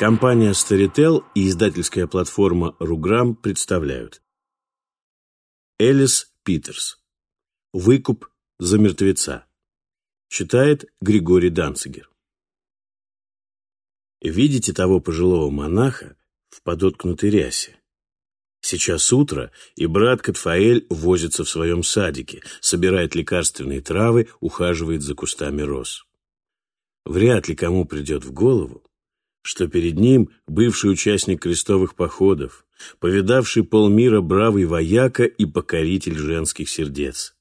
Компания Storytel и издательская платформа Руграм представляют Элис Питерс «Выкуп за мертвеца» Читает Григорий Данцигер Видите того пожилого монаха в подоткнутой рясе? Сейчас утро, и брат Катфаэль возится в своем садике, собирает лекарственные травы, ухаживает за кустами роз. Вряд ли кому придет в голову, что перед ним бывший участник крестовых походов, повидавший полмира бравый вояка и покоритель женских сердец.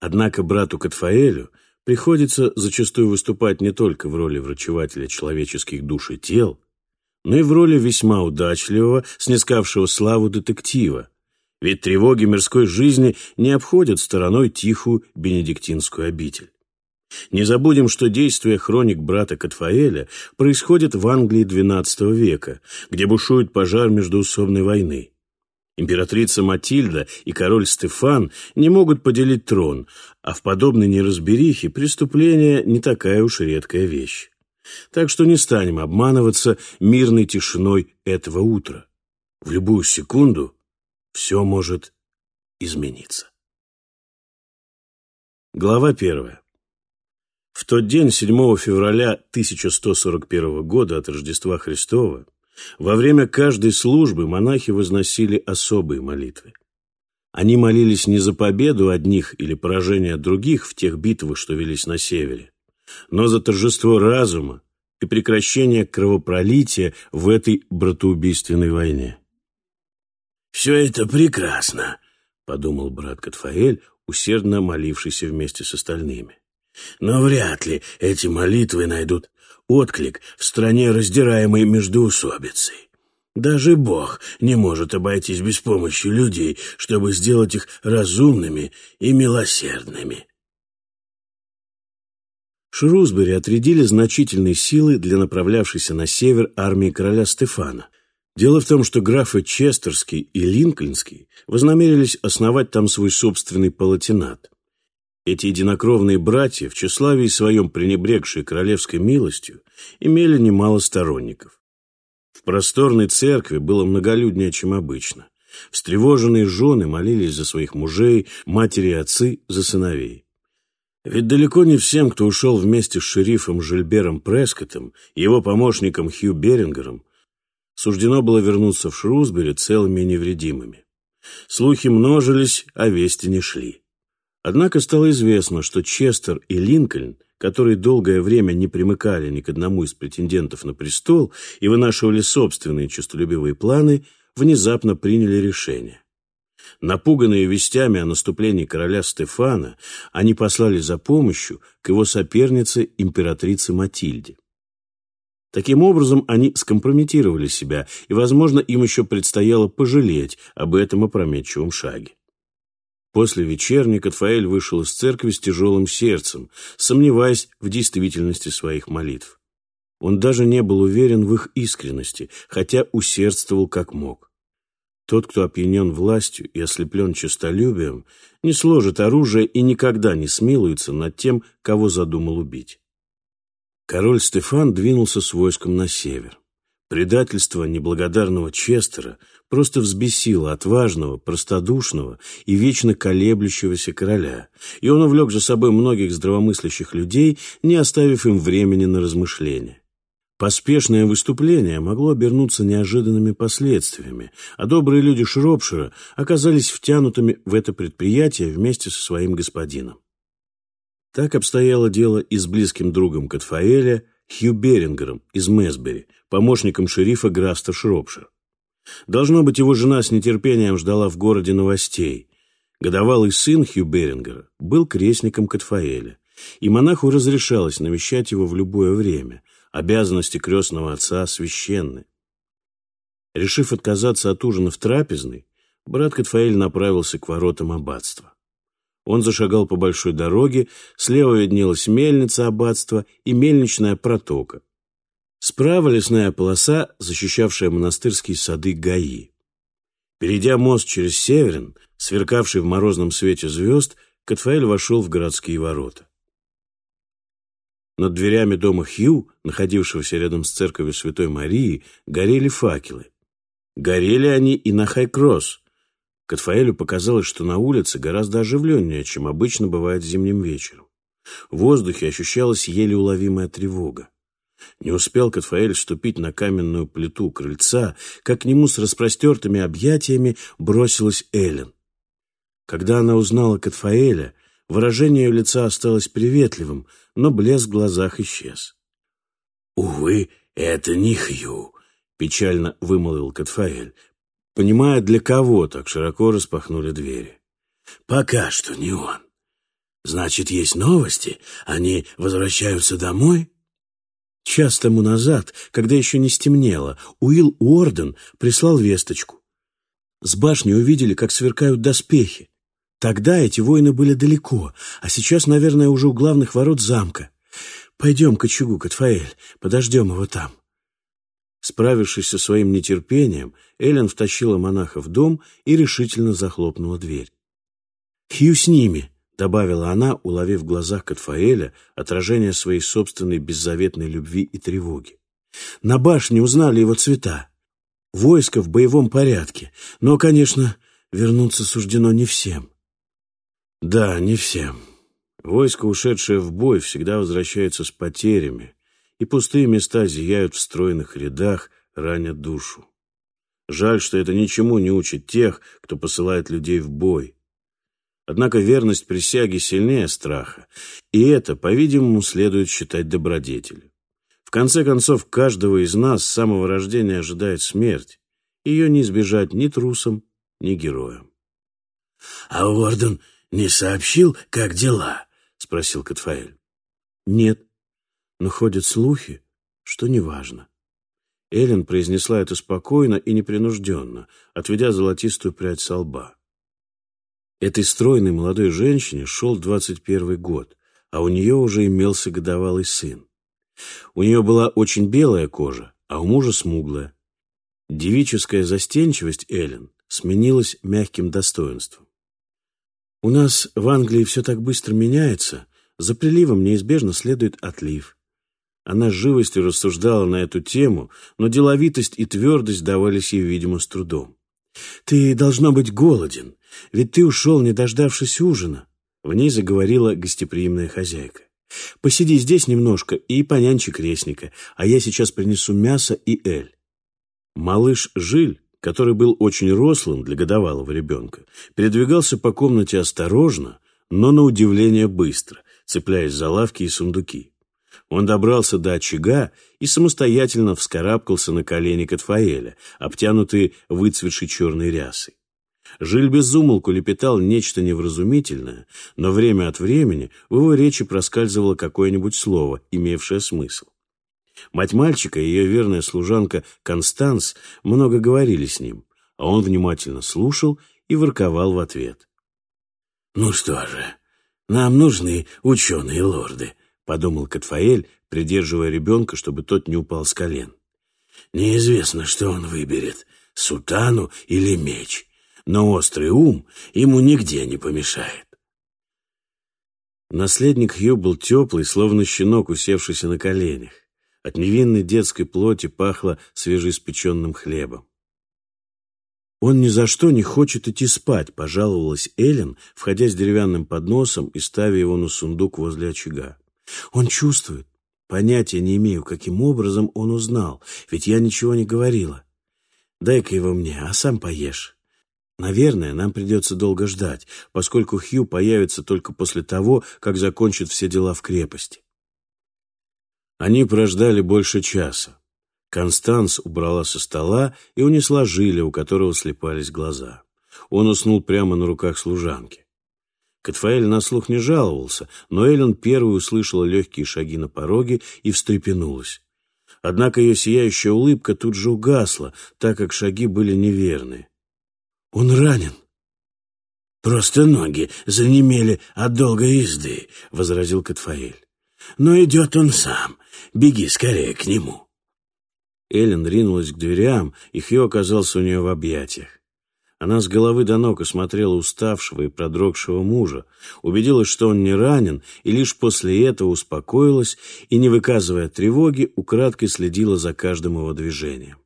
Однако брату Катфаэлю приходится зачастую выступать не только в роли врачевателя человеческих душ и тел, но и в роли весьма удачливого, снискавшего славу детектива. Ведь тревоги мирской жизни не обходят стороной тихую бенедиктинскую обитель. Не забудем, что действие хроник брата Катфаэля происходит в Англии XII века, где бушует пожар междуусобной войны. Императрица Матильда и король Стефан не могут поделить трон, а в подобной неразберихе преступление не такая уж редкая вещь. Так что не станем обманываться мирной тишиной этого утра. В любую секунду все может измениться. Глава первая. В тот день, 7 февраля 1141 года от Рождества Христова, во время каждой службы монахи возносили особые молитвы. Они молились не за победу одних или поражение других в тех битвах, что велись на севере, но за торжество разума и прекращение кровопролития в этой братоубийственной войне. «Все это прекрасно», — подумал брат Катфаэль, усердно молившийся вместе с остальными. Но вряд ли эти молитвы найдут отклик в стране, раздираемой междоусобицей. Даже Бог не может обойтись без помощи людей, чтобы сделать их разумными и милосердными. Шрусбери отрядили значительные силы для направлявшейся на север армии короля Стефана. Дело в том, что графы Честерский и Линкольнский вознамерились основать там свой собственный палатинат. Эти единокровные братья, в тщеславии своем пренебрегшие королевской милостью, имели немало сторонников. В просторной церкви было многолюднее, чем обычно. Встревоженные жены молились за своих мужей, матери и отцы за сыновей. Ведь далеко не всем, кто ушел вместе с шерифом Жильбером Прескоттом и его помощником Хью Берингером, суждено было вернуться в Шрусбери целыми и невредимыми. Слухи множились, а вести не шли. Однако стало известно, что Честер и Линкольн, которые долгое время не примыкали ни к одному из претендентов на престол и вынашивали собственные честолюбивые планы, внезапно приняли решение. Напуганные вестями о наступлении короля Стефана, они послали за помощью к его сопернице императрице Матильде. Таким образом, они скомпрометировали себя, и, возможно, им еще предстояло пожалеть об этом опрометчивом шаге. После вечерни Катфаэль вышел из церкви с тяжелым сердцем, сомневаясь в действительности своих молитв. Он даже не был уверен в их искренности, хотя усердствовал как мог. Тот, кто опьянен властью и ослеплен честолюбием, не сложит оружие и никогда не смилуется над тем, кого задумал убить. Король Стефан двинулся с войском на север. Предательство неблагодарного Честера просто взбесило отважного, простодушного и вечно колеблющегося короля, и он увлек за собой многих здравомыслящих людей, не оставив им времени на размышления. Поспешное выступление могло обернуться неожиданными последствиями, а добрые люди Шропшира оказались втянутыми в это предприятие вместе со своим господином. Так обстояло дело и с близким другом Катфаэля, Хью Берингером из Месбери, помощником шерифа графства Шропшир. Должно быть, его жена с нетерпением ждала в городе новостей. Годовалый сын Хью Берингера был крестником Катфаэля, и монаху разрешалось навещать его в любое время. Обязанности крестного отца священны. Решив отказаться от ужина в трапезной, брат Катфаэль направился к воротам аббатства. Он зашагал по большой дороге, слева виднелась мельница аббатства и мельничная протока. Справа лесная полоса, защищавшая монастырские сады Гаи. Перейдя мост через Северин, сверкавший в морозном свете звезд, Катфаэль вошел в городские ворота. Над дверями дома Хью, находившегося рядом с церковью Святой Марии, горели факелы. Горели они и на Хайкросс. Катфаэлю показалось, что на улице гораздо оживленнее, чем обычно бывает зимним вечером. В воздухе ощущалась еле уловимая тревога. Не успел Катфаэль ступить на каменную плиту крыльца, как к нему с распростертыми объятиями бросилась Эллен. Когда она узнала Катфаэля, выражение ее лица осталось приветливым, но блеск в глазах исчез. «Увы, это не Хью», — печально вымолвил Катфаэль, понимая, для кого так широко распахнули двери. «Пока что не он. Значит, есть новости? Они возвращаются домой?» Час тому назад, когда еще не стемнело, Уилл Уорден прислал весточку. С башни увидели, как сверкают доспехи. Тогда эти воины были далеко, а сейчас, наверное, уже у главных ворот замка. Пойдем к очагу, Катфаэль, подождем его там. Справившись со своим нетерпением, Эллен втащила монаха в дом и решительно захлопнула дверь. «Хью с ними!» — добавила она, уловив в глазах Катфаэля отражение своей собственной беззаветной любви и тревоги. «На башне узнали его цвета. Войско в боевом порядке, но, конечно, вернуться суждено не всем». «Да, не всем. Войско, ушедшее в бой, всегда возвращается с потерями, и пустые места зияют в стройных рядах, ранят душу. Жаль, что это ничему не учит тех, кто посылает людей в бой. Однако верность присяге сильнее страха, и это, по-видимому, следует считать добродетелью. В конце концов, каждого из нас с самого рождения ожидает смерть. Ее не избежать ни трусам, ни героям. — А Уорден не сообщил, как дела? — спросил Катфаэль. — Нет, но ходят слухи, что неважно. Эллен произнесла это спокойно и непринужденно, отведя золотистую прядь со лба. Этой стройной молодой женщине шел двадцать первый год, а у нее уже имелся годовалый сын. У нее была очень белая кожа, а у мужа смуглая. Девическая застенчивость Эллен сменилась мягким достоинством. У нас в Англии все так быстро меняется, за приливом неизбежно следует отлив. Она с живостью рассуждала на эту тему, но деловитость и твердость давались ей, видимо, с трудом. «Ты, должно быть, голоден. Ведь ты ушел, не дождавшись ужина. В ней заговорила гостеприимная хозяйка. Посиди здесь немножко и понянчи крестника, а я сейчас принесу мясо и эль. Малыш Жиль, который был очень рослым для годовалого ребенка, передвигался по комнате осторожно, но на удивление быстро, цепляясь за лавки и сундуки. Он добрался до очага и самостоятельно вскарабкался на колени Катфаэля, обтянутые выцветшей черной рясой. Жиль безумолку лепетал нечто невразумительное, но время от времени в его речи проскальзывало какое-нибудь слово, имевшее смысл. Мать мальчика и ее верная служанка Констанс много говорили с ним, а он внимательно слушал и ворковал в ответ. «Ну что же, нам нужны ученые лорды», — подумал Катфаэль, придерживая ребенка, чтобы тот не упал с колен. «Неизвестно, что он выберет — сутану или меч но острый ум ему нигде не помешает. Наследник Хью был теплый, словно щенок, усевшийся на коленях. От невинной детской плоти пахло свежеиспеченным хлебом. «Он ни за что не хочет идти спать», — пожаловалась Эллен, входя с деревянным подносом и ставя его на сундук возле очага. «Он чувствует. Понятия не имею, каким образом он узнал, ведь я ничего не говорила. Дай-ка его мне, а сам поешь». Наверное, нам придется долго ждать, поскольку Хью появится только после того, как закончит все дела в крепости. Они прождали больше часа. Констанс убрала со стола и унесла жиля, у которого слепались глаза. Он уснул прямо на руках служанки. Катфаэль на слух не жаловался, но Эллен первой услышала легкие шаги на пороге и встрепенулась. Однако ее сияющая улыбка тут же угасла, так как шаги были неверные. Он ранен. Просто ноги занемели от долгой езды, — возразил Катфаэль. Но идет он сам. Беги скорее к нему. Эллен ринулась к дверям, и Хью оказался у нее в объятиях. Она с головы до ног осмотрела уставшего и продрогшего мужа, убедилась, что он не ранен, и лишь после этого успокоилась и, не выказывая тревоги, украдкой следила за каждым его движением.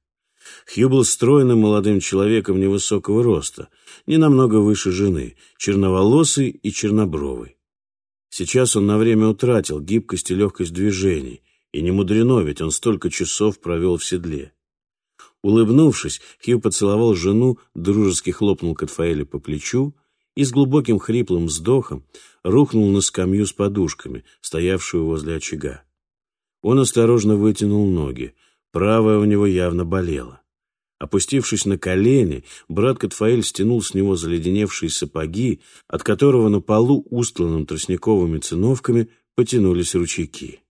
Хью был стройным молодым человеком невысокого роста, не намного выше жены, черноволосый и чернобровый. Сейчас он на время утратил гибкость и легкость движений, и не мудрено, ведь он столько часов провел в седле. Улыбнувшись, Хью поцеловал жену, дружески хлопнул Катфаэля по плечу и с глубоким хриплым вздохом рухнул на скамью с подушками, стоявшую возле очага. Он осторожно вытянул ноги, правая у него явно болела. Опустившись на колени, брат Катфаэль стянул с него заледеневшие сапоги, от которого на полу, устланным тростниковыми циновками, потянулись ручейки.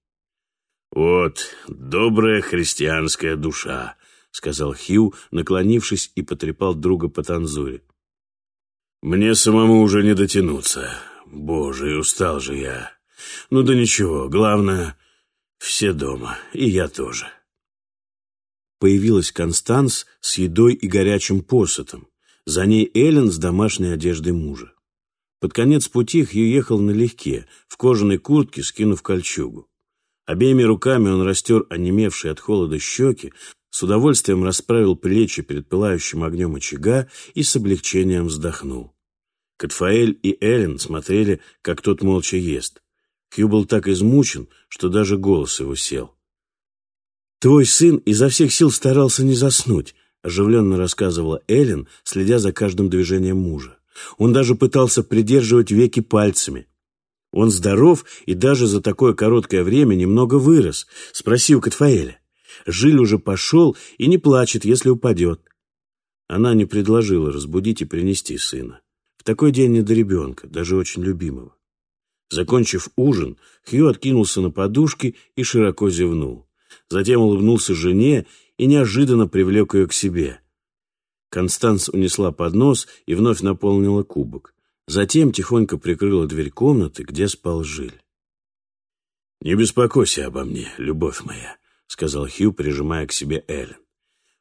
«Вот добрая христианская душа», — сказал Хью, наклонившись и потрепал друга по танзуре. «Мне самому уже не дотянуться. Боже, и устал же я. Ну да ничего, главное, все дома, и я тоже». Появилась Констанс с едой и горячим посотом. За ней Эллен с домашней одеждой мужа. Под конец пути Хью ехал налегке, в кожаной куртке, скинув кольчугу. Обеими руками он растер онемевшие от холода щеки, с удовольствием расправил плечи перед пылающим огнем очага и с облегчением вздохнул. Катфаэль и Эллен смотрели, как тот молча ест. Хью был так измучен, что даже голос его сел. «Твой сын изо всех сил старался не заснуть», — оживленно рассказывала Эллен, следя за каждым движением мужа. «Он даже пытался придерживать веки пальцами. Он здоров и даже за такое короткое время немного вырос. Спроси у Катфаэля. Жиль уже пошел и не плачет, если упадет. Она не предложила разбудить и принести сына. В такой день не до ребенка, даже очень любимого. Закончив ужин, Хью откинулся на подушки и широко зевнул. Затем улыбнулся жене и неожиданно привлек ее к себе. Констанс унесла поднос и вновь наполнила кубок. Затем тихонько прикрыла дверь комнаты, где спал Жиль. «Не беспокойся обо мне, любовь моя», — сказал Хью, прижимая к себе Эллен.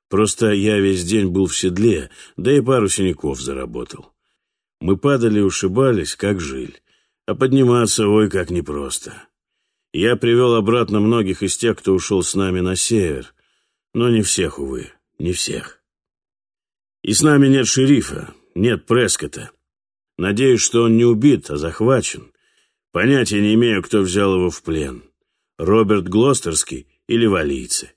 «Просто я весь день был в седле, да и пару синяков заработал. Мы падали и ушибались, как жиль, а подниматься, ой, как непросто. Я привел обратно многих из тех, кто ушел с нами на север, но не всех, увы, не всех. И с нами нет шерифа, нет Прескота. Надеюсь, что он не убит, а захвачен. Понятия не имею, кто взял его в плен. Роберт Глостерский или валийцы.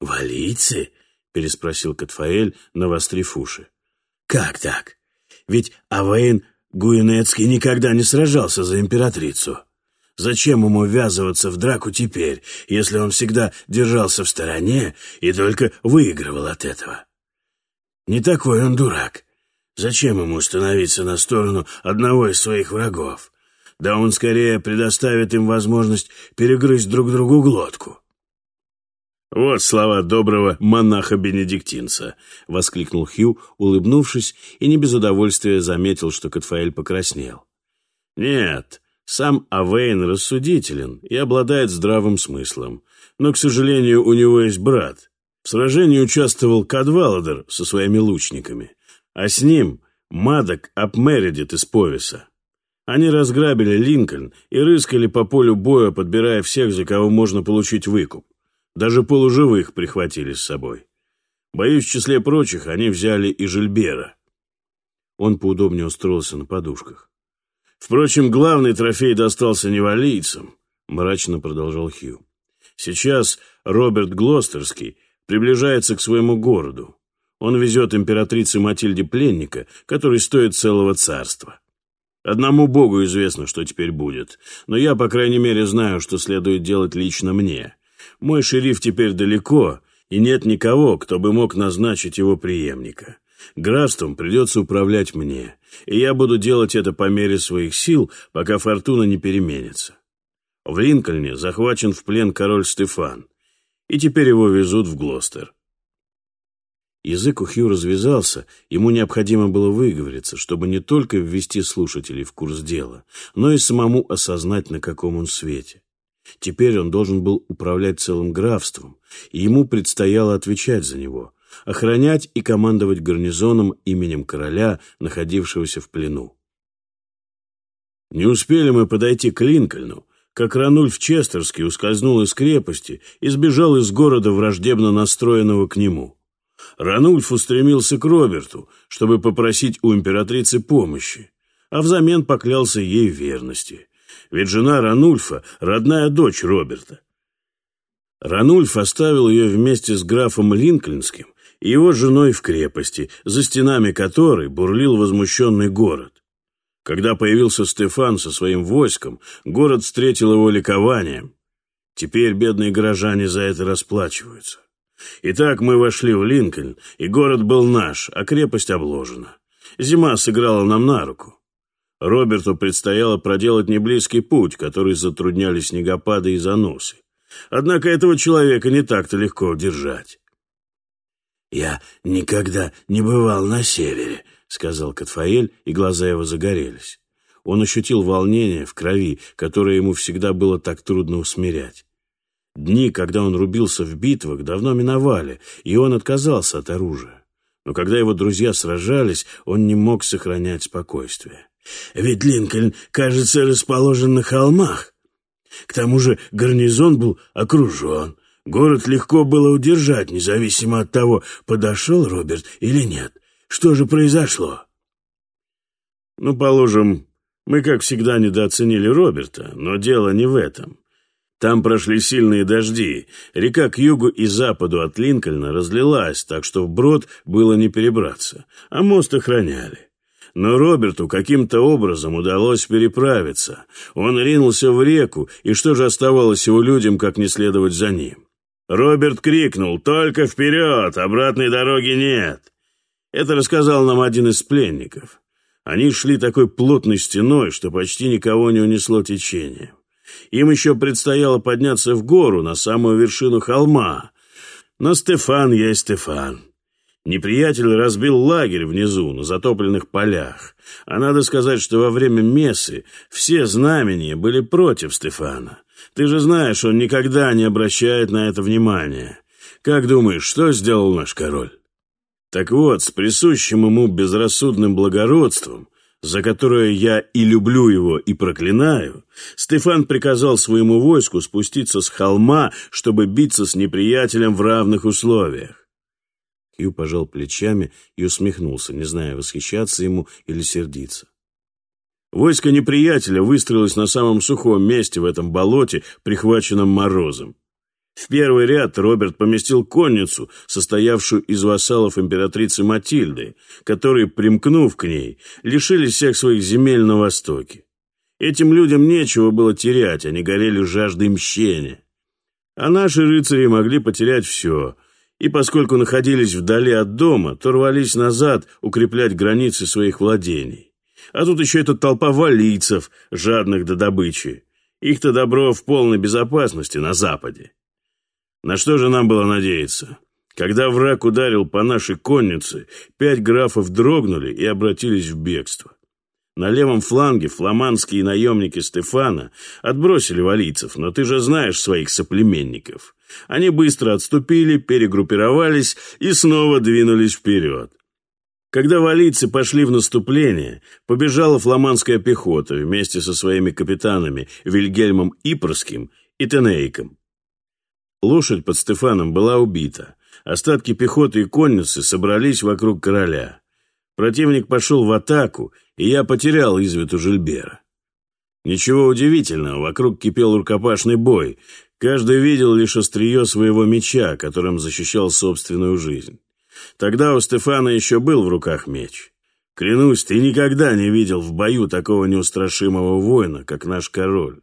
«Валийцы?» — переспросил Катфаэль, навострив уши. «Как так? Ведь Авейн Гуинецкий никогда не сражался за императрицу. Зачем ему ввязываться в драку теперь, если он всегда держался в стороне и только выигрывал от этого? Не такой он дурак. Зачем ему становиться на сторону одного из своих врагов? Да он скорее предоставит им возможность перегрызть друг другу глотку. «Вот слова доброго монаха-бенедиктинца!» — воскликнул Хью, улыбнувшись, и не без удовольствия заметил, что Катфаэль покраснел. «Нет, сам Авейн рассудителен и обладает здравым смыслом, но, к сожалению, у него есть брат. В сражении участвовал Кадваладер со своими лучниками, а с ним Мадок Апмеридит из Повиса. Они разграбили Линкольн и рыскали по полю боя, подбирая всех, за кого можно получить выкуп. Даже полуживых прихватили с собой. Боюсь, в числе прочих они взяли и Жильбера. Он поудобнее устроился на подушках. Впрочем, главный трофей достался не валийцам, мрачно продолжал Хью. Сейчас Роберт Глостерский приближается к своему городу. Он везет императрице Матильде пленника, который стоит целого царства. Одному Богу известно, что теперь будет, но я, по крайней мере, знаю, что следует делать лично мне. Мой шериф теперь далеко, и нет никого, кто бы мог назначить его преемника. Графством придется управлять мне, и я буду делать это по мере своих сил, пока фортуна не переменится. В Линкольне захвачен в плен король Стефан, и теперь его везут в Глостер. Язык у Хью развязался, ему необходимо было выговориться, чтобы не только ввести слушателей в курс дела, но и самому осознать, на каком он свете. Теперь он должен был управлять целым графством, и ему предстояло отвечать за него, охранять и командовать гарнизоном именем короля, находившегося в плену. Не успели мы подойти к Линкольну, как Ранульф Честерский ускользнул из крепости и сбежал из города враждебно настроенного к нему. Ранульф устремился к Роберту, чтобы попросить у императрицы помощи, а взамен поклялся ей верности. Ведь жена Ранульфа — родная дочь Роберта. Ранульф оставил ее вместе с графом Линкольнским и его женой в крепости, за стенами которой бурлил возмущенный город. Когда появился Стефан со своим войском, город встретил его ликованием. Теперь бедные горожане за это расплачиваются. Итак, мы вошли в Линкольн, и город был наш, а крепость обложена. Зима сыграла нам на руку. Роберту предстояло проделать неблизкий путь, который затрудняли снегопады и заносы. Однако этого человека не так-то легко удержать. «Я никогда не бывал на севере», — сказал Катфаэль, и глаза его загорелись. Он ощутил волнение в крови, которое ему всегда было так трудно усмирять. Дни, когда он рубился в битвах, давно миновали, и он отказался от оружия. Но когда его друзья сражались, он не мог сохранять спокойствие. «Ведь Линкольн, кажется, расположен на холмах. К тому же гарнизон был окружен. Город легко было удержать, независимо от того, подошел Роберт или нет. Что же произошло? Ну, положим, мы, как всегда, недооценили Роберта, но дело не в этом. Там прошли сильные дожди, река к югу и западу от Линкольна разлилась, так что вброд было не перебраться, а мост охраняли. Но Роберту каким-то образом удалось переправиться. Он ринулся в реку, и что же оставалось его людям, как не следовать за ним? Роберт крикнул «Только вперед! Обратной дороги нет!» Это рассказал нам один из пленников. Они шли такой плотной стеной, что почти никого не унесло течение. Им еще предстояло подняться в гору, на самую вершину холма. Но Стефан есть Стефан. Неприятель разбил лагерь внизу, на затопленных полях. А надо сказать, что во время мессы все знамения были против Стефана. Ты же знаешь, он никогда не обращает на это внимания. Как думаешь, что сделал наш король? Так вот, с присущим ему безрассудным благородством, за которое я и люблю его, и проклинаю, Стефан приказал своему войску спуститься с холма, чтобы биться с неприятелем в равных условиях. Хью пожал плечами и усмехнулся, не зная, восхищаться ему или сердиться. Войско неприятеля выстроилось на самом сухом месте в этом болоте, прихваченном морозом. В первый ряд Роберт поместил конницу, состоявшую из вассалов императрицы Матильды, которые, примкнув к ней, лишились всех своих земель на востоке. Этим людям нечего было терять, они горели жаждой мщения. А наши рыцари могли потерять все, и поскольку находились вдали от дома, то рвались назад укреплять границы своих владений. А тут еще эта толпа валийцев, жадных до добычи. Их-то добро в полной безопасности на западе. На что же нам было надеяться? Когда враг ударил по нашей коннице, пять графов дрогнули и обратились в бегство. На левом фланге фламандские наемники Стефана отбросили валийцев, но ты же знаешь своих соплеменников. Они быстро отступили, перегруппировались и снова двинулись вперед. Когда валийцы пошли в наступление, побежала фламандская пехота вместе со своими капитанами Вильгельмом Ипорским и Тенейком. Лошадь под Стефаном была убита. Остатки пехоты и конницы собрались вокруг короля. Противник пошел в атаку, и я потерял из виду Жильбера. Ничего удивительного, вокруг кипел рукопашный бой. Каждый видел лишь острие своего меча, которым защищал собственную жизнь. Тогда у Стефана еще был в руках меч. Клянусь, ты никогда не видел в бою такого неустрашимого воина, как наш король.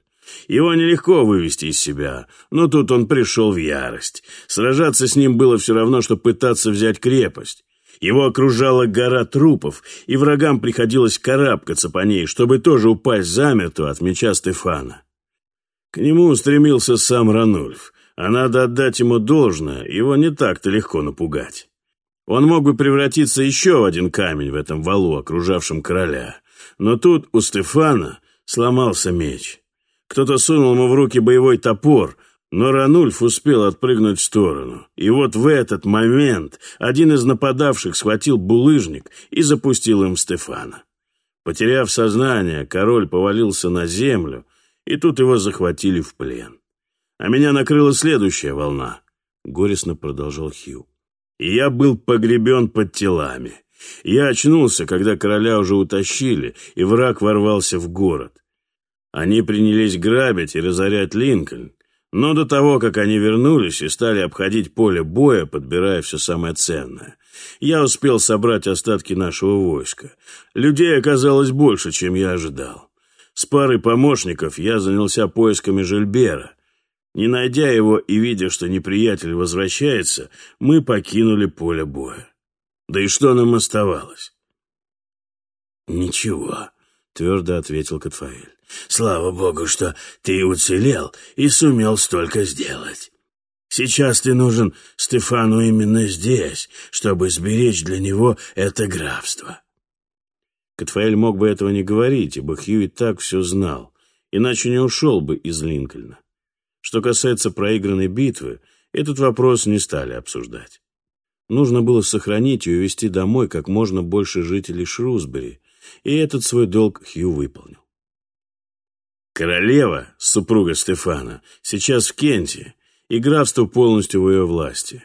Его нелегко вывести из себя, но тут он пришел в ярость. Сражаться с ним было все равно, что пытаться взять крепость. Его окружала гора трупов, и врагам приходилось карабкаться по ней, чтобы тоже упасть замертво от меча Стефана. К нему устремился сам Ранульф, а надо отдать ему должное, его не так-то легко напугать. Он мог бы превратиться еще в один камень в этом валу, окружавшем короля. Но тут у Стефана сломался меч. Кто-то сунул ему в руки боевой топор, Но Ранульф успел отпрыгнуть в сторону. И вот в этот момент один из нападавших схватил булыжник и запустил им Стефана. Потеряв сознание, король повалился на землю, и тут его захватили в плен. А меня накрыла следующая волна, — горестно продолжал Хью. Я был погребен под телами. Я очнулся, когда короля уже утащили, и враг ворвался в город. Они принялись грабить и разорять Линкольн, но до того, как они вернулись и стали обходить поле боя, подбирая все самое ценное, я успел собрать остатки нашего войска. Людей оказалось больше, чем я ожидал. С парой помощников я занялся поисками Жильбера. Не найдя его и видя, что неприятель возвращается, мы покинули поле боя. Да и что нам оставалось? «Ничего», — твердо ответил Катфаэль. Слава богу, что ты уцелел и сумел столько сделать. Сейчас ты нужен Стефану именно здесь, чтобы сберечь для него это графство. Катфаэль мог бы этого не говорить, ибо Хью и так все знал, иначе не ушел бы из Линкольна. Что касается проигранной битвы, этот вопрос не стали обсуждать. Нужно было сохранить и увезти домой как можно больше жителей Шрусбери, и этот свой долг Хью выполнил. Королева, супруга Стефана, сейчас в Кенте, и графство полностью в ее власти.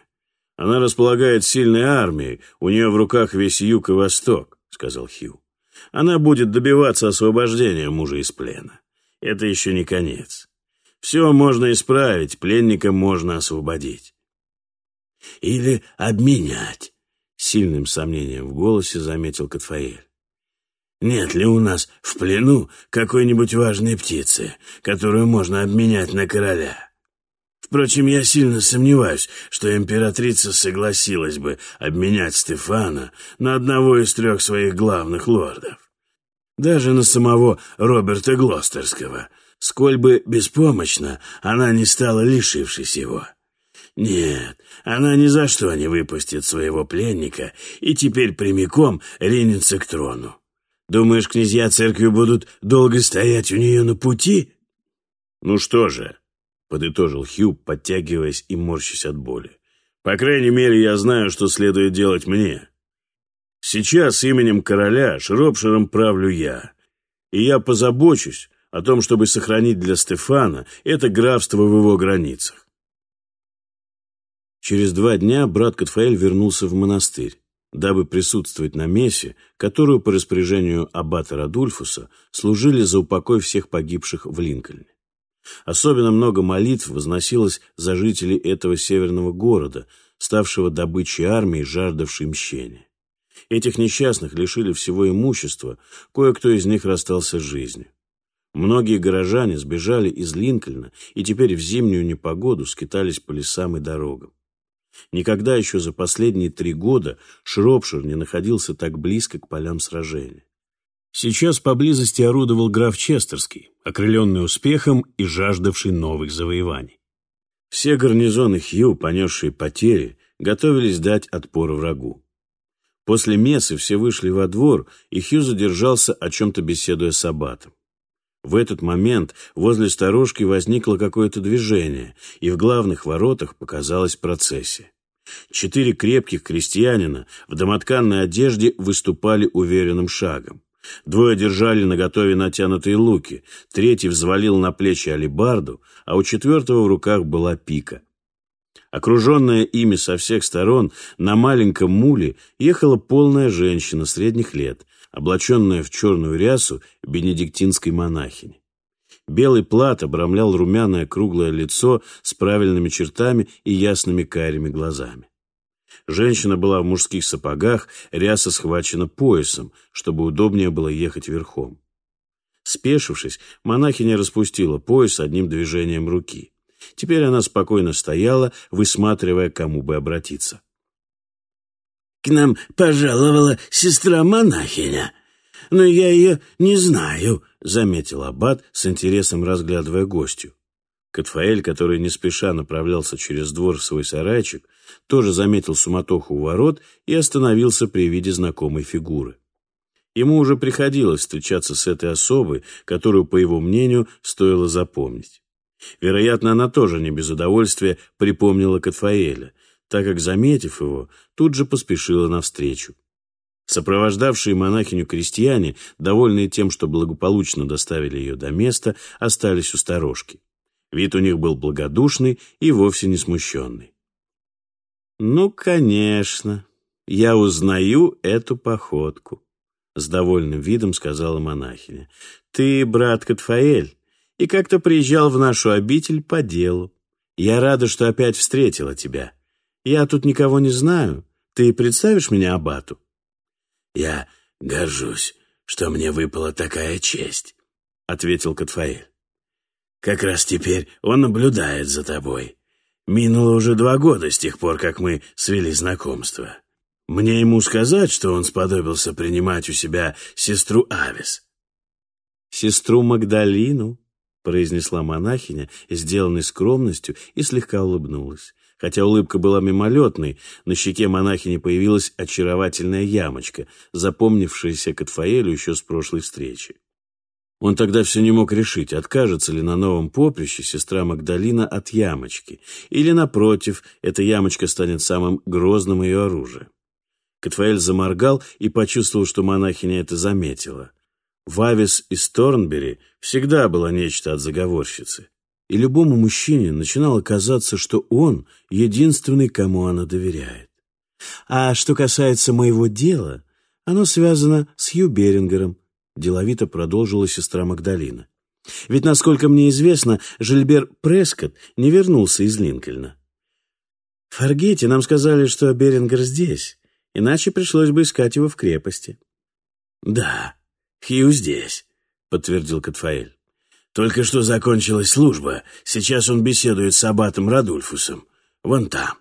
Она располагает сильной армией, у нее в руках весь юг и восток, сказал Хью. Она будет добиваться освобождения мужа из плена. Это еще не конец. Все можно исправить, пленника можно освободить. Или обменять, сильным сомнением в голосе заметил Катфаэль. Нет ли у нас в плену какой-нибудь важной птицы, которую можно обменять на короля? Впрочем, я сильно сомневаюсь, что императрица согласилась бы обменять Стефана на одного из трех своих главных лордов. Даже на самого Роберта Глостерского, сколь бы беспомощно она не стала, лишившись его. Нет, она ни за что не выпустит своего пленника и теперь прямиком ринется к трону. Думаешь, князья церкви будут долго стоять у нее на пути? Ну что же, подытожил Хью, подтягиваясь и морщась от боли. По крайней мере, я знаю, что следует делать мне. Сейчас именем короля Шропширом правлю я, и я позабочусь о том, чтобы сохранить для Стефана это графство в его границах. Через два дня брат Катфаэль вернулся в монастырь дабы присутствовать на мессе, которую по распоряжению аббата Радульфуса служили за упокой всех погибших в Линкольне. Особенно много молитв возносилось за жителей этого северного города, ставшего добычей армии, жаждавшей мщения. Этих несчастных лишили всего имущества, кое-кто из них расстался с жизнью. Многие горожане сбежали из Линкольна и теперь в зимнюю непогоду скитались по лесам и дорогам. Никогда еще за последние три года Шропшир не находился так близко к полям сражения. Сейчас поблизости орудовал граф Честерский, окрыленный успехом и жаждавший новых завоеваний. Все гарнизоны Хью, понесшие потери, готовились дать отпор врагу. После мессы все вышли во двор, и Хью задержался, о чем-то беседуя с аббатом. В этот момент возле сторожки возникло какое-то движение, и в главных воротах показалась процессия. Четыре крепких крестьянина в домотканной одежде выступали уверенным шагом. Двое держали наготове натянутые луки, третий взвалил на плечи алебарду, а у четвертого в руках была пика. Окруженная ими со всех сторон, на маленьком муле ехала полная женщина средних лет, облаченная в черную рясу бенедиктинской монахини. Белый плат обрамлял румяное круглое лицо с правильными чертами и ясными карими глазами. Женщина была в мужских сапогах, ряса схвачена поясом, чтобы удобнее было ехать верхом. Спешившись, монахиня распустила пояс одним движением руки. Теперь она спокойно стояла, высматривая, кому бы обратиться. К нам пожаловала сестра-монахиня. Но я ее не знаю, — заметил Аббат, с интересом разглядывая гостью. Катфаэль, который не спеша направлялся через двор в свой сарайчик, тоже заметил суматоху у ворот и остановился при виде знакомой фигуры. Ему уже приходилось встречаться с этой особой, которую, по его мнению, стоило запомнить. Вероятно, она тоже не без удовольствия припомнила Катфаэля, так как, заметив его, тут же поспешила навстречу. Сопровождавшие монахиню крестьяне, довольные тем, что благополучно доставили ее до места, остались у сторожки. Вид у них был благодушный и вовсе не смущенный. «Ну, конечно, я узнаю эту походку», — с довольным видом сказала монахиня. «Ты брат Катфаэль, и как-то приезжал в нашу обитель по делу. Я рада, что опять встретила тебя. Я тут никого не знаю. Ты представишь меня аббату?» «Я горжусь, что мне выпала такая честь», — ответил Катфаэль. «Как раз теперь он наблюдает за тобой. Минуло уже два года с тех пор, как мы свели знакомство. Мне ему сказать, что он сподобился принимать у себя сестру Авис». «Сестру Магдалину», — произнесла монахиня, сделанной скромностью, и слегка улыбнулась. Хотя улыбка была мимолетной, на щеке монахини появилась очаровательная ямочка, запомнившаяся Катфаэлю еще с прошлой встречи. Он тогда все не мог решить, откажется ли на новом поприще сестра Магдалина от ямочки, или, напротив, эта ямочка станет самым грозным ее оружием. Катфаэль заморгал и почувствовал, что монахиня это заметила. В Авис и Сторнбери всегда было нечто от заговорщицы и любому мужчине начинало казаться, что он единственный, кому она доверяет. А что касается моего дела, оно связано с Хью Берингером, деловито продолжила сестра Магдалина. Ведь, насколько мне известно, Жильбер Прескотт не вернулся из Линкольна. В нам сказали, что Берингер здесь, иначе пришлось бы искать его в крепости. — Да, Хью здесь, — подтвердил Катфаэль. Только что закончилась служба. Сейчас он беседует с аббатом Радульфусом. Вон там.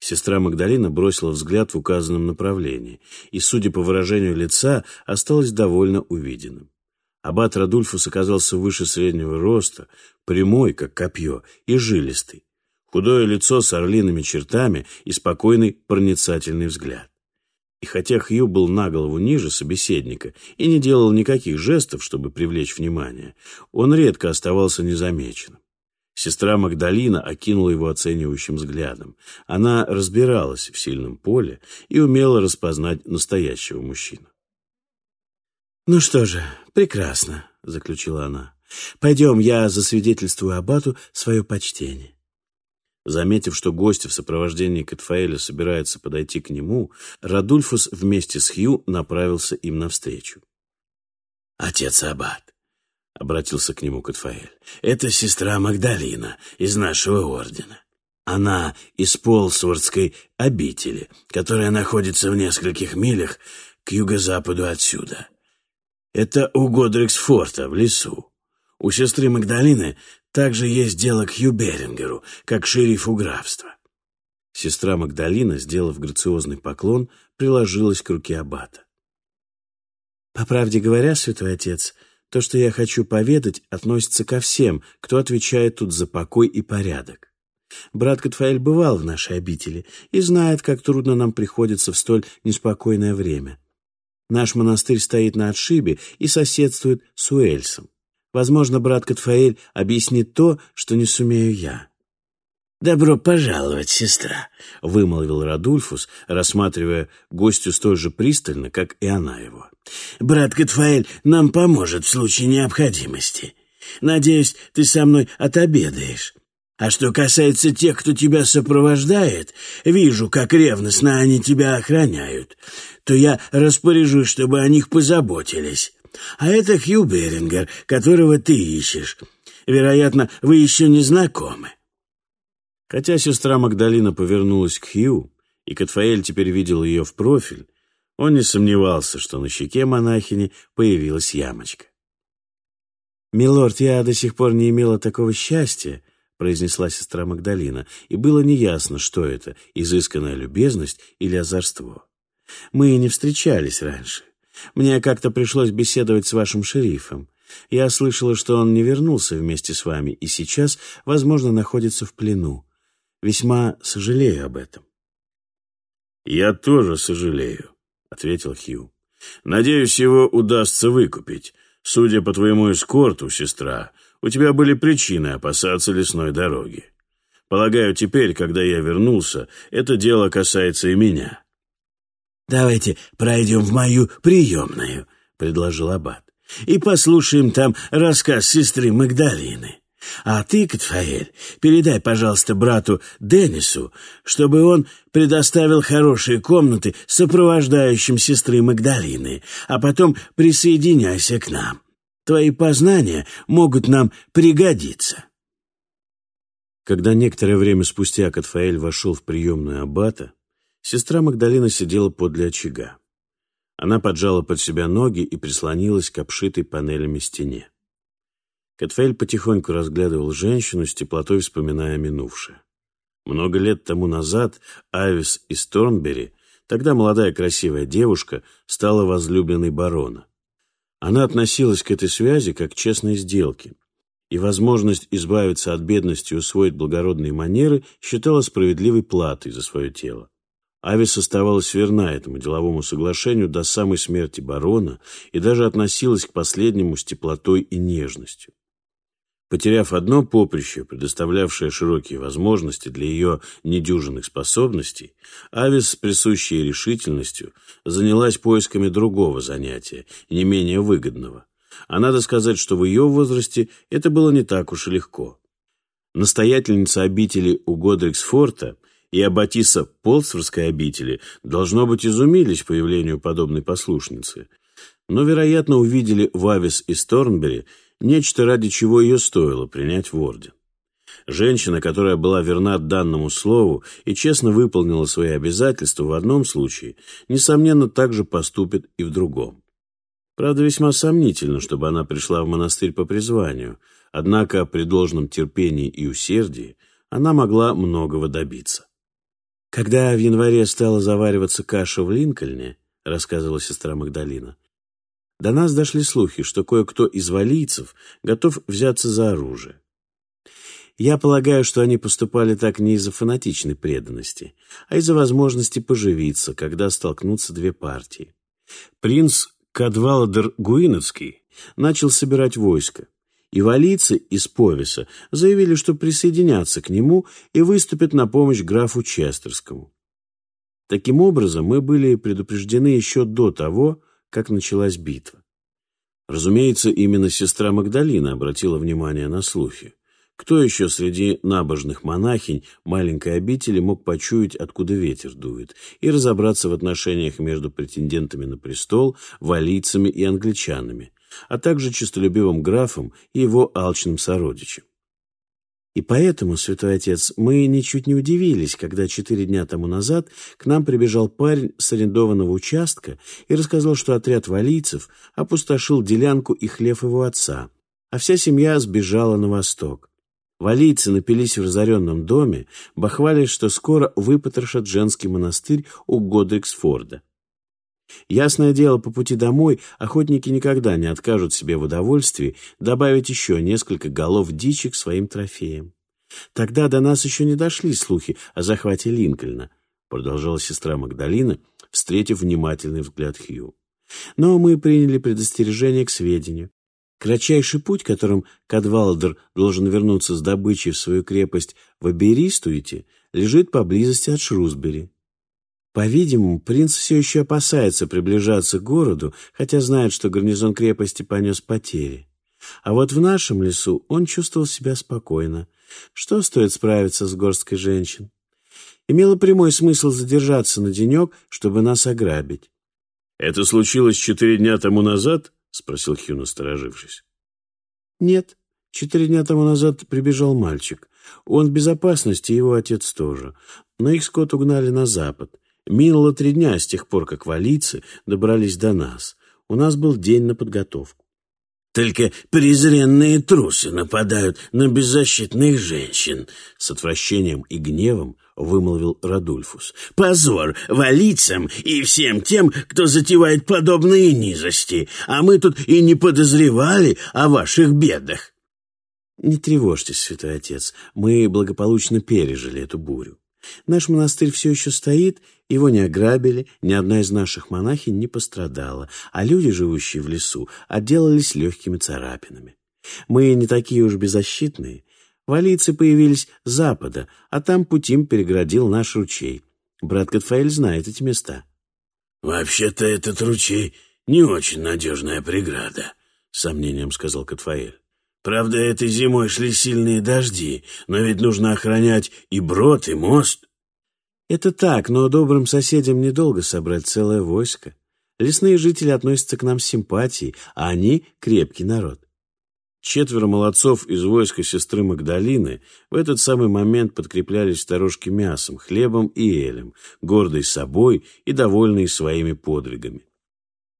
Сестра Магдалина бросила взгляд в указанном направлении и, судя по выражению лица, осталась довольно увиденным. Аббат Радульфус оказался выше среднего роста, прямой, как копье, и жилистый. Худое лицо с орлиными чертами и спокойный проницательный взгляд. И хотя Хью был на голову ниже собеседника и не делал никаких жестов, чтобы привлечь внимание, он редко оставался незамеченным. Сестра Магдалина окинула его оценивающим взглядом. Она разбиралась в сильном поле и умела распознать настоящего мужчину. «Ну что же, прекрасно», — заключила она. «Пойдем, я засвидетельствую Аббату свое почтение». Заметив, что гости в сопровождении Катфаэля собираются подойти к нему, Радульфус вместе с Хью направился им навстречу. «Отец Аббат», — обратился к нему Катфаэль, — «это сестра Магдалина из нашего ордена. Она из Полсвордской обители, которая находится в нескольких милях к юго-западу отсюда. Это у Годриксфорта, в лесу. У сестры Магдалины также есть дело к Хью Берингеру, как шерифу графства. Сестра Магдалина, сделав грациозный поклон, приложилась к руке аббата. «По правде говоря, святой отец, то, что я хочу поведать, относится ко всем, кто отвечает тут за покой и порядок. Брат Катфаэль бывал в нашей обители и знает, как трудно нам приходится в столь неспокойное время. Наш монастырь стоит на отшибе и соседствует с Уэльсом. Возможно, брат Катфаэль объяснит то, что не сумею я. «Добро пожаловать, сестра», — вымолвил Радульфус, рассматривая гостю столь же пристально, как и она его. «Брат Катфаэль нам поможет в случае необходимости. Надеюсь, ты со мной отобедаешь. А что касается тех, кто тебя сопровождает, вижу, как ревностно они тебя охраняют, то я распоряжусь, чтобы о них позаботились. А это Хью Берингер, которого ты ищешь. Вероятно, вы еще не знакомы». Хотя сестра Магдалина повернулась к Хью, и Катфаэль теперь видел ее в профиль, он не сомневался, что на щеке монахини появилась ямочка. «Милорд, я до сих пор не имела такого счастья», — произнесла сестра Магдалина, и было неясно, что это — изысканная любезность или озорство. «Мы не встречались раньше. Мне как-то пришлось беседовать с вашим шерифом. Я слышала, что он не вернулся вместе с вами и сейчас, возможно, находится в плену. Весьма сожалею об этом. «Я тоже сожалею», — ответил Хью. «Надеюсь, его удастся выкупить. Судя по твоему эскорту, сестра, У тебя были причины опасаться лесной дороги. Полагаю, теперь, когда я вернулся, это дело касается и меня». «Давайте пройдем в мою приемную», — предложил Аббат, «и послушаем там рассказ сестры Магдалины». А ты, Катфаэль, передай, пожалуйста, брату Деннису, чтобы он предоставил хорошие комнаты сопровождающим сестры Магдалины, а потом присоединяйся к нам. Твои познания могут нам пригодиться». Когда некоторое время спустя Катфаэль вошел в приемную аббата, сестра Магдалина сидела подле очага. Она поджала под себя ноги и прислонилась к обшитой панелями стене. Катфаэль потихоньку разглядывал женщину, с теплотой вспоминая минувшее. Много лет тому назад Авис из Торнбери, тогда молодая красивая девушка, стала возлюбленной барона. Она относилась к этой связи как к честной сделке, и возможность избавиться от бедности и усвоить благородные манеры считала справедливой платой за свое тело. Авис оставалась верна этому деловому соглашению до самой смерти барона и даже относилась к последнему с теплотой и нежностью. Потеряв одно поприще, предоставлявшее широкие возможности для ее недюжинных способностей, Авис с присущей решительностью занялась поисками другого занятия, не менее выгодного. А надо сказать, что в ее возрасте это было не так уж и легко. Настоятельница обители у Годриксфорта и Аббатиса Полсфорской обители должно быть изумились появлению подобной послушницы, но, вероятно, увидели в Авис и Сторнбери нечто, ради чего ее стоило принять в орден. Женщина, которая была верна данному слову и честно выполнила свои обязательства в одном случае, несомненно, также поступит и в другом. Правда, весьма сомнительно, чтобы она пришла в монастырь по призванию, однако при должном терпении и усердии она могла многого добиться. Когда в январе стала завариваться каша в Линкольне, рассказывала сестра Магдалина, до нас дошли слухи, что кое-кто из валийцев готов взяться за оружие. Я полагаю, что они поступали так не из-за фанатичной преданности, а из-за возможности поживиться, когда столкнутся две партии. Принц Кадваладер Гуиновский начал собирать войско, и валийцы из Повиса заявили, что присоединятся к нему и выступят на помощь графу Честерскому. Таким образом, мы были предупреждены еще до того, как началась битва. Разумеется, именно сестра Магдалина обратила внимание на слухи. Кто еще среди набожных монахинь маленькой обители мог почуять, откуда ветер дует, и разобраться в отношениях между претендентами на престол, валийцами и англичанами, а также честолюбивым графом и его алчным сородичем? И поэтому, святой отец, мы ничуть не удивились, когда четыре дня тому назад к нам прибежал парень с арендованного участка и рассказал, что отряд валийцев опустошил делянку и хлев его отца, а вся семья сбежала на восток. Валийцы напились в разоренном доме, бахвались, что скоро выпотрошат женский монастырь у Годриксфорда. Ясное дело, по пути домой охотники никогда не откажут себе в удовольствии добавить еще несколько голов дичи к своим трофеям. Тогда до нас еще не дошли слухи о захвате Линкольна, продолжала сестра Магдалина, встретив внимательный взгляд Хью. Но мы приняли предостережение к сведению. Кратчайший путь, которым Кадвалдер должен вернуться с добычей в свою крепость в Аберистуете, лежит поблизости от Шрусбери. По-видимому, принц все еще опасается приближаться к городу, хотя знает, что гарнизон крепости понес потери. А вот в нашем лесу он чувствовал себя спокойно. Что стоит справиться с горсткой женщин? Имело прямой смысл задержаться на денек, чтобы нас ограбить. — Это случилось четыре дня тому назад? — спросил Хью, насторожившись. — Нет. Четыре дня тому назад прибежал мальчик. Он в безопасности, его отец тоже. Но их скот угнали на запад. Минуло три дня с тех пор, как валийцы добрались до нас. У нас был день на подготовку. Только презренные трусы нападают на беззащитных женщин, с отвращением и гневом вымолвил Радульфус. Позор валицам и всем тем, кто затевает подобные низости, а мы тут и не подозревали о ваших бедах. Не тревожьтесь, святой отец, мы благополучно пережили эту бурю. Наш монастырь все еще стоит, его не ограбили, ни одна из наших монахинь не пострадала, а люди, живущие в лесу, отделались легкими царапинами. Мы не такие уж беззащитные. Валийцы появились с запада, а там Путим переградил наш ручей. Брат Катфаэль знает эти места. «Вообще-то этот ручей не очень надежная преграда», — с сомнением сказал Катфаэль. «Правда, этой зимой шли сильные дожди, но ведь нужно охранять и брод, и мост». «Это так, но добрым соседям недолго собрать целое войско. Лесные жители относятся к нам с симпатией, а они — крепкий народ. Четверо молодцов из войска сестры Магдалины в этот самый момент подкреплялись сторожки мясом, хлебом и элем, гордой собой и довольные своими подвигами.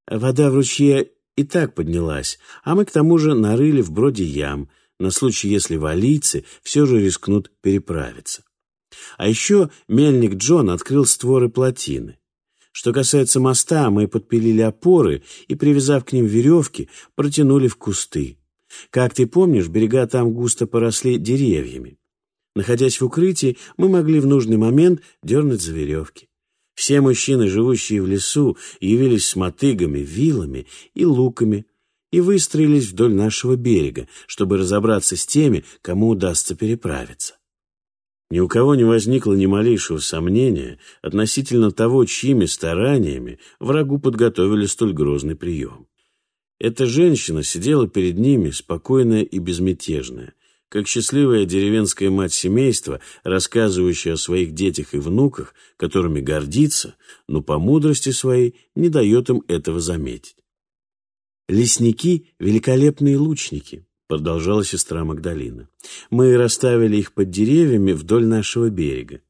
Вода в ручье и так поднялась, а мы к тому же нарыли в броде ям, на случай, если валийцы все же рискнут переправиться. А еще мельник Джон открыл створы плотины. Что касается моста, мы подпилили опоры и, привязав к ним веревки, протянули в кусты. Как ты помнишь, берега там густо поросли деревьями. Находясь в укрытии, мы могли в нужный момент дернуть за веревки. Все мужчины, живущие в лесу, явились с мотыгами, вилами и луками и выстроились вдоль нашего берега, чтобы разобраться с теми, кому удастся переправиться. Ни у кого не возникло ни малейшего сомнения относительно того, чьими стараниями врагу подготовили столь грозный прием. Эта женщина сидела перед ними, спокойная и безмятежная, как счастливая деревенская мать семейства, рассказывающая о своих детях и внуках, которыми гордится, но по мудрости своей не дает им этого заметить. «Лесники — великолепные лучники», — продолжала сестра Магдалина. «Мы расставили их под деревьями вдоль нашего берега.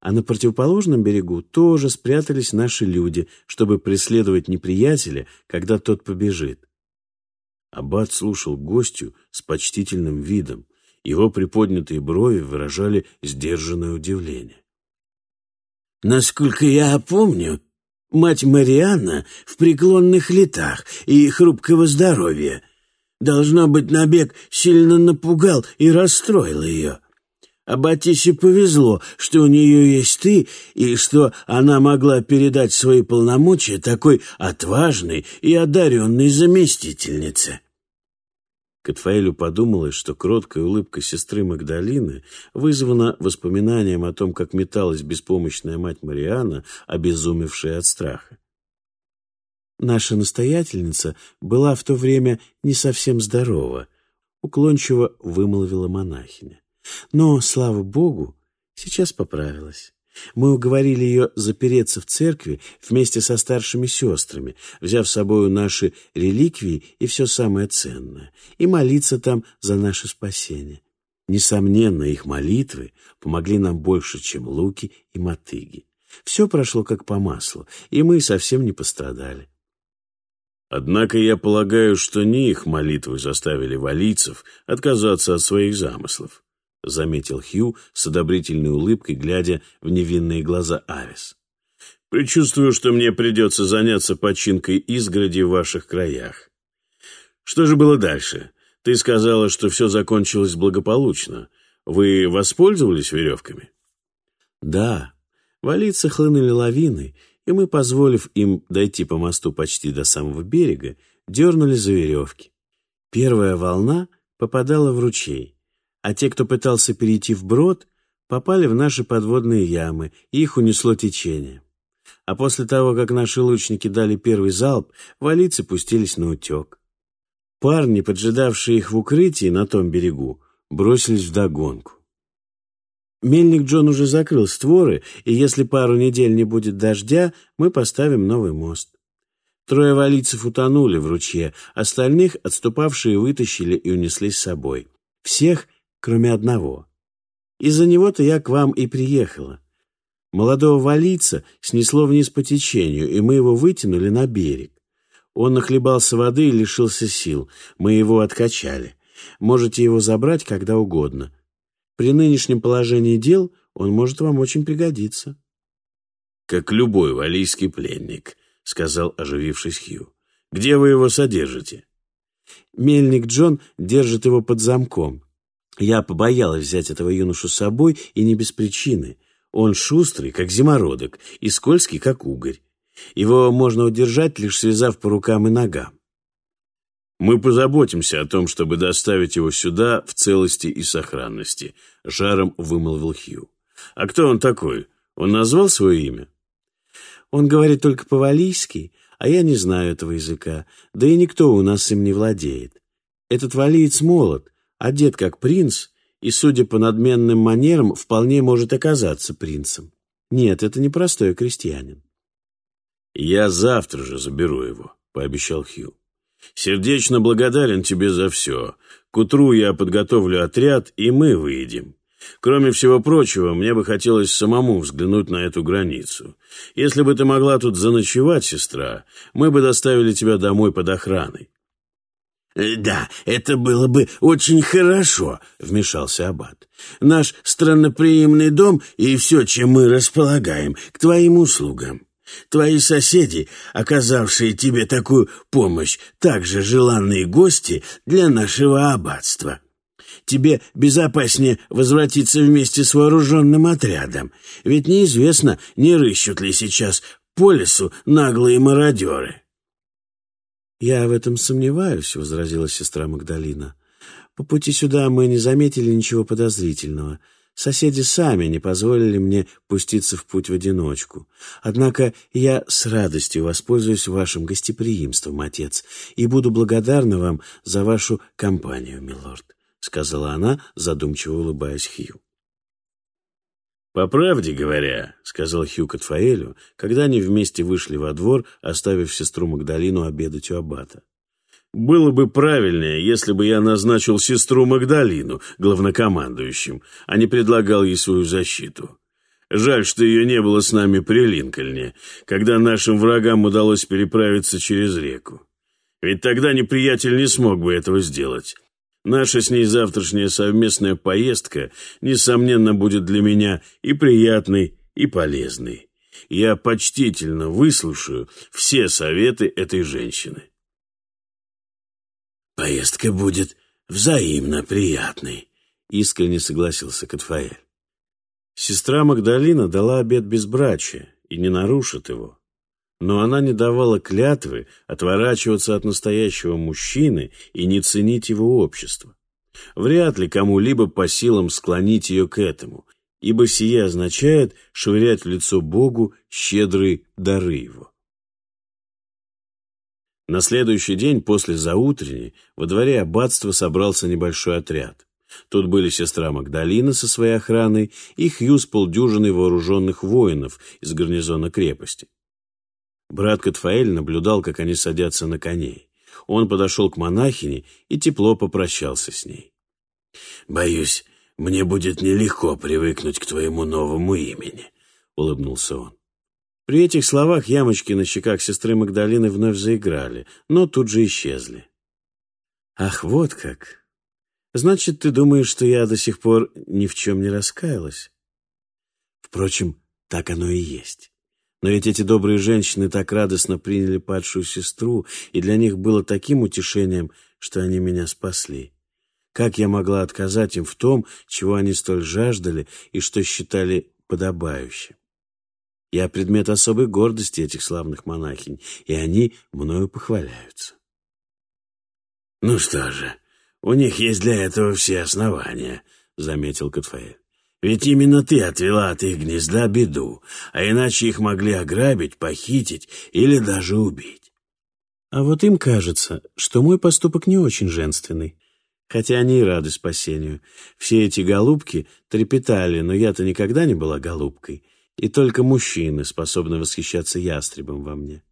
А на противоположном берегу тоже спрятались наши люди, чтобы преследовать неприятеля, когда тот побежит. Аббат слушал гостю с почтительным видом. Его приподнятые брови выражали сдержанное удивление. «Насколько я помню, мать Марианна в преклонных летах и хрупкого здоровья. Должно быть, набег сильно напугал и расстроил ее». А Батисе повезло, что у нее есть ты, и что она могла передать свои полномочия такой отважной и одаренной заместительнице. Катфаэлю подумалось, что кроткая улыбка сестры Магдалины вызвана воспоминанием о том, как металась беспомощная мать Мариана, обезумевшая от страха. Наша настоятельница была в то время не совсем здорова, уклончиво вымолвила монахиня. Но, слава богу, сейчас поправилась. Мы уговорили ее запереться в церкви вместе со старшими сестрами, взяв с собою наши реликвии и все самое ценное, и молиться там за наше спасение. Несомненно, их молитвы помогли нам больше, чем луки и мотыги. Все прошло как по маслу, и мы совсем не пострадали. Однако я полагаю, что не их молитвы заставили валийцев отказаться от своих замыслов. — заметил Хью с одобрительной улыбкой, глядя в невинные глаза Авис. «Предчувствую, что мне придется заняться починкой изгороди в ваших краях. Что же было дальше? Ты сказала, что все закончилось благополучно. Вы воспользовались веревками?» «Да. Валицы хлынули лавиной, и мы, позволив им дойти по мосту почти до самого берега, дернули за веревки. Первая волна попадала в ручей а те, кто пытался перейти вброд, попали в наши подводные ямы, и их унесло течение. А после того, как наши лучники дали первый залп, валицы пустились на утек. Парни, поджидавшие их в укрытии на том берегу, бросились вдогонку. Мельник Джон уже закрыл створы, и если пару недель не будет дождя, мы поставим новый мост. Трое валийцев утонули в ручье, остальных отступавшие вытащили и унесли с собой. Всех кроме одного. Из-за него-то я к вам и приехала. Молодого валийца снесло вниз по течению, и мы его вытянули на берег. Он нахлебался воды и лишился сил. Мы его откачали. Можете его забрать когда угодно. При нынешнем положении дел он может вам очень пригодиться. — Как любой валийский пленник, — сказал оживившись Хью. — Где вы его содержите? Мельник Джон держит его под замком. Я побоялась взять этого юношу с собой, и не без причины. Он шустрый, как зимородок, и скользкий, как угорь. Его можно удержать, лишь связав по рукам и ногам. Мы позаботимся о том, чтобы доставить его сюда в целости и сохранности», — жаром вымолвил Хью. «А кто он такой? Он назвал свое имя?» «Он говорит только по-валийски, а я не знаю этого языка, да и никто у нас им не владеет. Этот валиец молод, одет как принц, и, судя по надменным манерам, вполне может оказаться принцем. Нет, это не простой крестьянин». «Я завтра же заберу его», — пообещал Хью. Сердечно благодарен тебе за все. К утру я подготовлю отряд, и мы выйдем. Кроме всего прочего, мне бы хотелось самому взглянуть на эту границу. Если бы ты могла тут заночевать, сестра, мы бы доставили тебя домой под охраной. Э, «Да, это было бы очень хорошо», — вмешался Аббат. «Наш странноприимный дом и все, чем мы располагаем, к твоим услугам». Твои соседи, оказавшие тебе такую помощь, также желанные гости для нашего аббатства. Тебе безопаснее возвратиться вместе с вооруженным отрядом, ведь неизвестно, не рыщут ли сейчас по лесу наглые мародеры. «Я в этом сомневаюсь», — возразила сестра Магдалина. «По пути сюда мы не заметили ничего подозрительного». Соседи сами не позволили мне пуститься в путь в одиночку. Однако я с радостью воспользуюсь вашим гостеприимством, отец, и буду благодарна вам за вашу компанию, милорд», — сказала она, задумчиво улыбаясь Хью. «По правде говоря», — сказал Хью Катфаэлю, когда они вместе вышли во двор, оставив сестру Магдалину обедать у аббата. Было бы правильнее, если бы я назначил сестру Магдалину главнокомандующим, а не предлагал ей свою защиту. Жаль, что ее не было с нами при Линкольне, когда нашим врагам удалось переправиться через реку. Ведь тогда неприятель не смог бы этого сделать. Наша с ней завтрашняя совместная поездка, несомненно, будет для меня и приятной, и полезной. Я почтительно выслушаю все советы этой женщины. «Поездка будет взаимно приятной», — искренне согласился Катфаэль. Сестра Магдалина дала обет безбрачия и не нарушит его. Но она не давала клятвы отворачиваться от настоящего мужчины и не ценить его общество. Вряд ли кому-либо по силам склонить ее к этому, ибо сие означает швырять в лицо Богу щедрые дары его. На следующий день после заутренней во дворе аббатства собрался небольшой отряд. Тут были сестра Магдалина со своей охраной и Хью с полдюжиной вооруженных воинов из гарнизона крепости. Брат Катфаэль наблюдал, как они садятся на коней. Он подошел к монахине и тепло попрощался с ней. «Боюсь, мне будет нелегко привыкнуть к твоему новому имени», — улыбнулся он. При этих словах ямочки на щеках сестры Магдалины вновь заиграли, но тут же исчезли. «Ах, вот как! Значит, ты думаешь, что я до сих пор ни в чем не раскаялась?» Впрочем, так оно и есть. Но ведь эти добрые женщины так радостно приняли падшую сестру, и для них было таким утешением, что они меня спасли. Как я могла отказать им в том, чего они столь жаждали и что считали подобающим? Я предмет особой гордости этих славных монахинь, и они мною похваляются. «Ну что же, у них есть для этого все основания», — заметил Катфаэль. «Ведь именно ты отвела от их гнезда беду, а иначе их могли ограбить, похитить или даже убить». А вот им кажется, что мой поступок не очень женственный. Хотя они и рады спасению. Все эти голубки трепетали, но я-то никогда не была голубкой и только мужчины способны восхищаться ястребом во мне.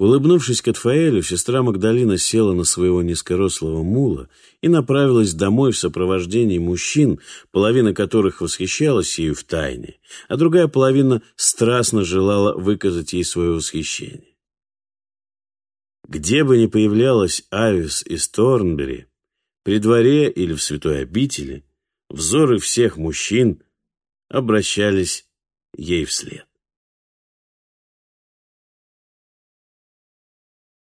Улыбнувшись Катфаэлю, сестра Магдалина села на своего низкорослого мула и направилась домой в сопровождении мужчин, половина которых восхищалась ею в тайне, а другая половина страстно желала выказать ей свое восхищение. Где бы ни появлялась Авис из Торнбери, при дворе или в святой обители, взоры всех мужчин обращались ей вслед.